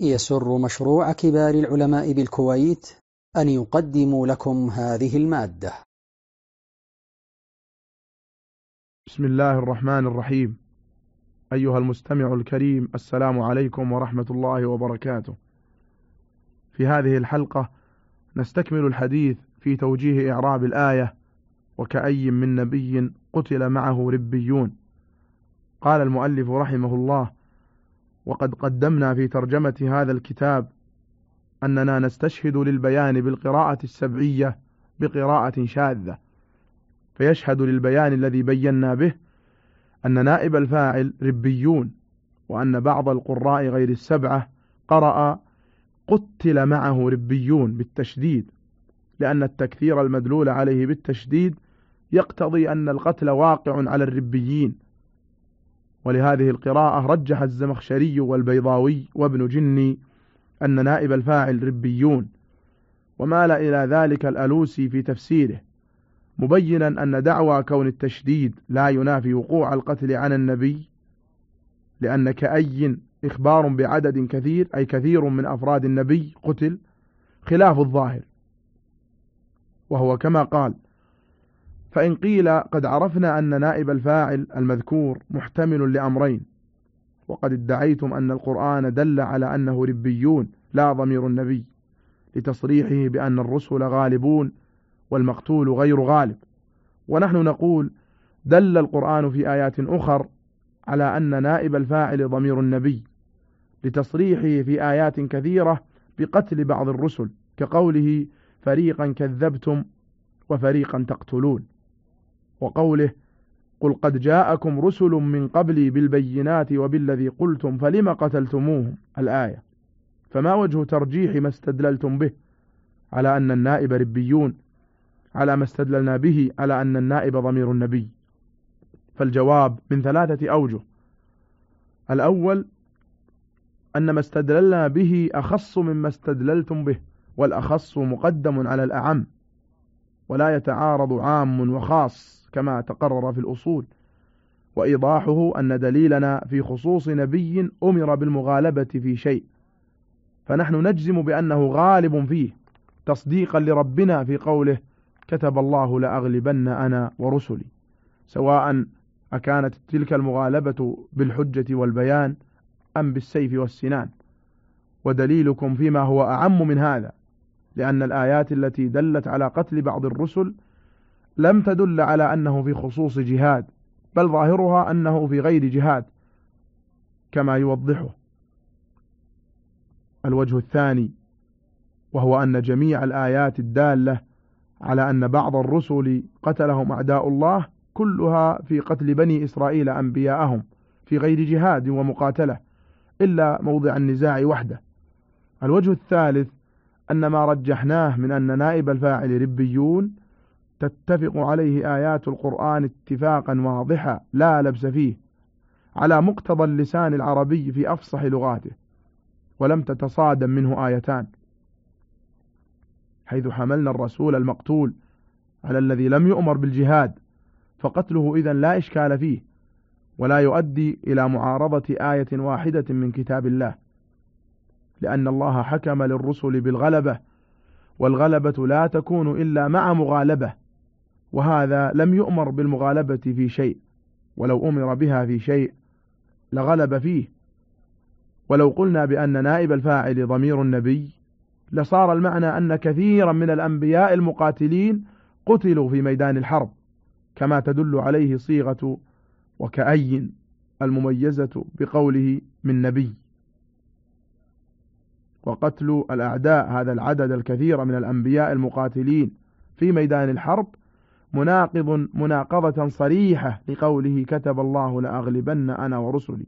يسر مشروع كبار العلماء بالكويت أن يقدم لكم هذه المادة. بسم الله الرحمن الرحيم. أيها المستمع الكريم السلام عليكم ورحمة الله وبركاته. في هذه الحلقة نستكمل الحديث في توجيه إعراب الآية وكأي من نبي قتل معه ربيون قال المؤلف رحمه الله وقد قدمنا في ترجمة هذا الكتاب أننا نستشهد للبيان بالقراءة السبعية بقراءة شاذة. فيشهد للبيان الذي بينا به أن نائب الفاعل ربيون وأن بعض القراء غير السبعة قرأ قتل معه ربيون بالتشديد لأن التكثير المدلول عليه بالتشديد يقتضي أن القتل واقع على الربيين. ولهذه القراءة رجح الزمخشري والبيضاوي وابن جني أن نائب الفاعل ربيون ومال إلى ذلك الألوسي في تفسيره مبينا أن دعوى كون التشديد لا ينافي وقوع القتل عن النبي لأن كأي إخبار بعدد كثير أي كثير من أفراد النبي قتل خلاف الظاهر وهو كما قال فإن قيل قد عرفنا أن نائب الفاعل المذكور محتمل لأمرين وقد ادعيتم أن القرآن دل على أنه ربيون لا ضمير النبي لتصريحه بأن الرسل غالبون والمقتول غير غالب. ونحن نقول دل القرآن في آيات أخر على أن نائب الفاعل ضمير النبي لتصريحه في آيات كثيرة بقتل بعض الرسل كقوله فريقا كذبتم وفريقا تقتلون. وقوله قل قد جاءكم رسل من قبلي بالبينات وبالذي قلتم فلم قتلتموهم؟ الآية. فما وجه ترجيح ما استدللتم به؟ على أن النائب ربيون. على ما استدللنا به على أن النائب ضمير النبي. فالجواب من ثلاثة أوجه. الأول أن ما استدللنا به أخص مما استدللتم به والأخص مقدم على الأعم ولا يتعارض عام وخاص. كما تقرر في الأصول. وإيضاحه أن دليلنا في خصوص نبي أمر بالمغالبة في شيء. فنحن نجزم بأنه غالب فيه. تصديقا لربنا في قوله كتب الله لأغلبن أنا ورسلي. سواء أكانت تلك المغالبة بالحجة والبيان أم بالسيف والسنان. ودليلكم فيما هو أعم من هذا لأن الآيات التي دلت على قتل بعض الرسل لم تدل على أنه في خصوص جهاد بل ظاهرها أنه في غير جهاد كما يوضحه الوجه الثاني وهو أن جميع الآيات الدالة على أن بعض الرسل قتلهم أعداء الله كلها في قتل بني إسرائيل أنبياءهم في غير جهاد ومقاتلة إلا موضع النزاع وحده. الوجه الثالث أن ما رجحناه من أن نائب الفاعل ربيون تتفق عليه آيات القرآن اتفاقا واضحا لا لبس فيه على مقتضى اللسان العربي في أفصح لغاته ولم تتصادم منه آيتان. حيث حملنا الرسول المقتول على الذي لم يؤمر بالجهاد فقتله إذا لا إشكال فيه ولا يؤدي إلى معارضة آية واحدة من كتاب الله لأن الله حكم للرسل بالغلبة والغلبة لا تكون إلا مع مغالبة. وهذا لم يؤمر بالمغالبة في شيء ولو أمر بها في شيء لغلب فيه. ولو قلنا بأن نائب الفاعل ضمير النبي لصار المعنى أن كثيرا من الأنبياء المقاتلين قتلوا في ميدان الحرب كما تدل عليه صيغة وكأي المميزة بقوله من نبي. وقتل الأعداء هذا العدد الكثير من الأنبياء المقاتلين في ميدان الحرب مناقض مناقضة صريحة لقوله كتب الله لأغلبن أنا ورسلي.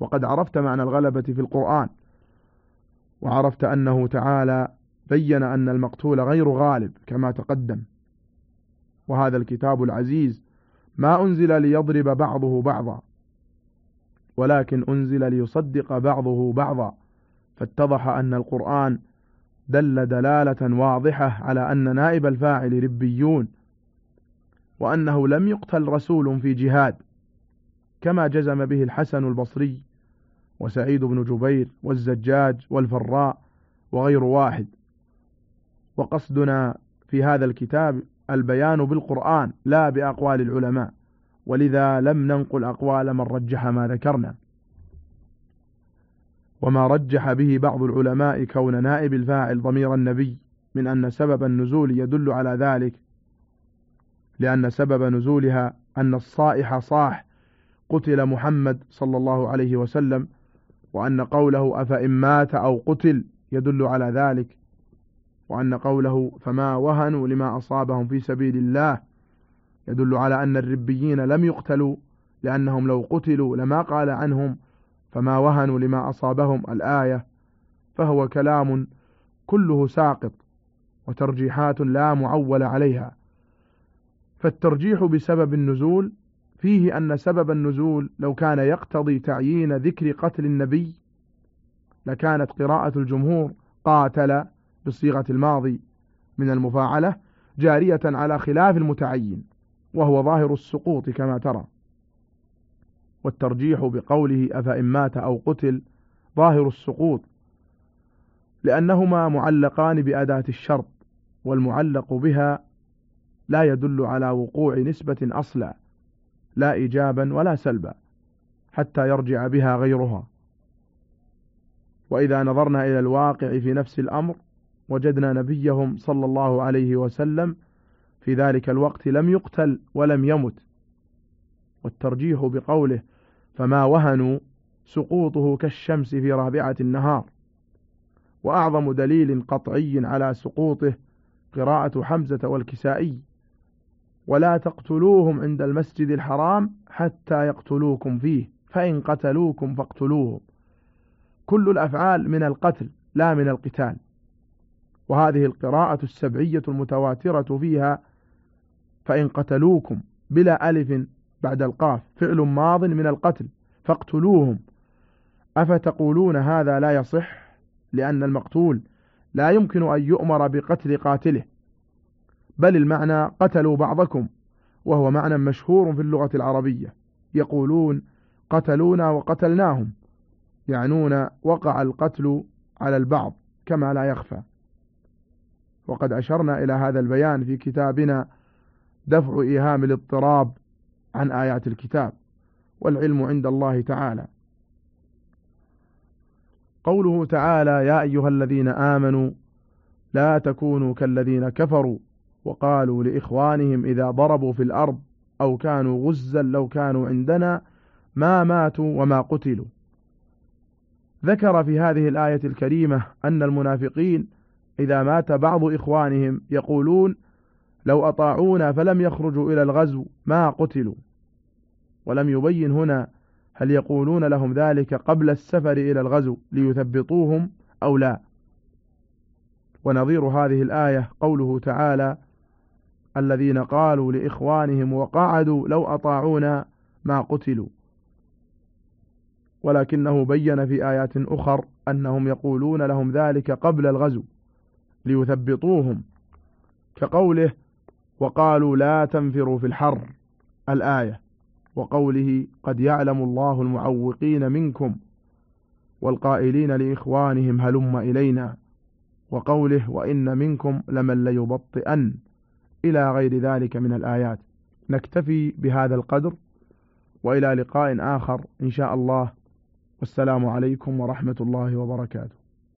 وقد عرفت معنى الغلبة في القرآن. وعرفت أنه تعالى بين أن المقتول غير غالب كما تقدم. وهذا الكتاب العزيز ما أنزل ليضرب بعضه بعضا ولكن أنزل ليصدق بعضه بعضا. فاتضح أن القرآن دل دلالة واضحة على أن نائب الفاعل ربيون وأنه لم يقتل رسول في جهاد كما جزم به الحسن البصري وسعيد بن جبير والزجاج والفراء وغير واحد. وقصدنا في هذا الكتاب البيان بالقرآن لا بأقوال العلماء ولذا لم ننقل أقوال من رجح ما ذكرنا. وما رجح به بعض العلماء كون نائب الفاعل ضمير النبي من أن سبب النزول يدل على ذلك. لأن سبب نزولها أن الصائح صاح قتل محمد صلى الله عليه وسلم وأن قوله أفإن مات أو قتل يدل على ذلك. وأن قوله فما وهنوا لما أصابهم في سبيل الله يدل على أن الربيين لم يقتلوا لأنهم لو قتلوا لما قال عنهم فما وهنوا لما أصابهم الآية فهو كلام كله ساقط وترجيحات لا معول عليها. فالترجيح بسبب النزول فيه أن سبب النزول لو كان يقتضي تعيين ذكر قتل النبي لكانت قراءة الجمهور قاتل بصيغة الماضي من المفاعلة جارية على خلاف المتعين وهو ظاهر السقوط كما ترى. والترجيح بقوله أفإن مات أو قتل ظاهر السقوط لأنهما معلقان بأداة الشرط والمعلق بها لا يدل على وقوع نسبة أصلا لا إيجابا ولا سلبا حتى يرجع بها غيرها. وإذا نظرنا إلى الواقع في نفس الأمر وجدنا نبيهم صلى الله عليه وسلم في ذلك الوقت لم يقتل ولم يمت. والترجيح بقوله فما وهنوا سقوطه كالشمس في رابعة النهار. وأعظم دليل قطعي على سقوطه قراءة حمزة والكسائي ولا تقتلوهم عند المسجد الحرام حتى يقتلوكم فيه فإن قتلوكم فاقتلوهم كل الأفعال من القتل لا من القتال. وهذه القراءة السبعية المتواترة فيها فإن قتلوكم بلا ألف بعد القاف فعل ماض من القتل فاقتلوهم. أفتقولون هذا لا يصح؟ لأن المقتول لا يمكن أن يؤمر بقتل قاتله. بل المعنى قتلوا بعضكم وهو معنى مشهور في اللغة العربية. يقولون قتلونا وقتلناهم. يعنون وقع القتل على البعض كما لا يخفى. وقد أشرنا إلى هذا البيان في كتابنا دفع إيهام الاضطراب. عن آيات الكتاب والعلم عند الله تعالى. قوله تعالى يا أيها الذين آمنوا لا تكونوا كالذين كفروا وقالوا لإخوانهم إذا ضربوا في الأرض أو كانوا غزا لو كانوا عندنا ما ماتوا وما قتلوا. ذكر في هذه الآية الكريمة أن المنافقين إذا مات بعض إخوانهم يقولون لو أطاعونا فلم يخرجوا إلى الغزو ما قتلوا. ولم يبين هنا هل يقولون لهم ذلك قبل السفر إلى الغزو ليثبطوهم أو لا. ونظير هذه الآية قوله تعالى الذين قالوا لإخوانهم وقعدوا لو أطاعونا ما قتلوا. ولكنه بين في آيات أخر أنهم يقولون لهم ذلك قبل الغزو ليثبطوهم. كقوله وقالوا لا تنفروا في الحر الآية. وقوله قد يعلم الله المعوقين منكم والقائلين لإخوانهم هلم إلينا. وقوله وإن منكم لمن ليبطئن إلى غير ذلك من الآيات. نكتفي بهذا القدر وإلى لقاء آخر إن شاء الله. والسلام عليكم ورحمة الله وبركاته.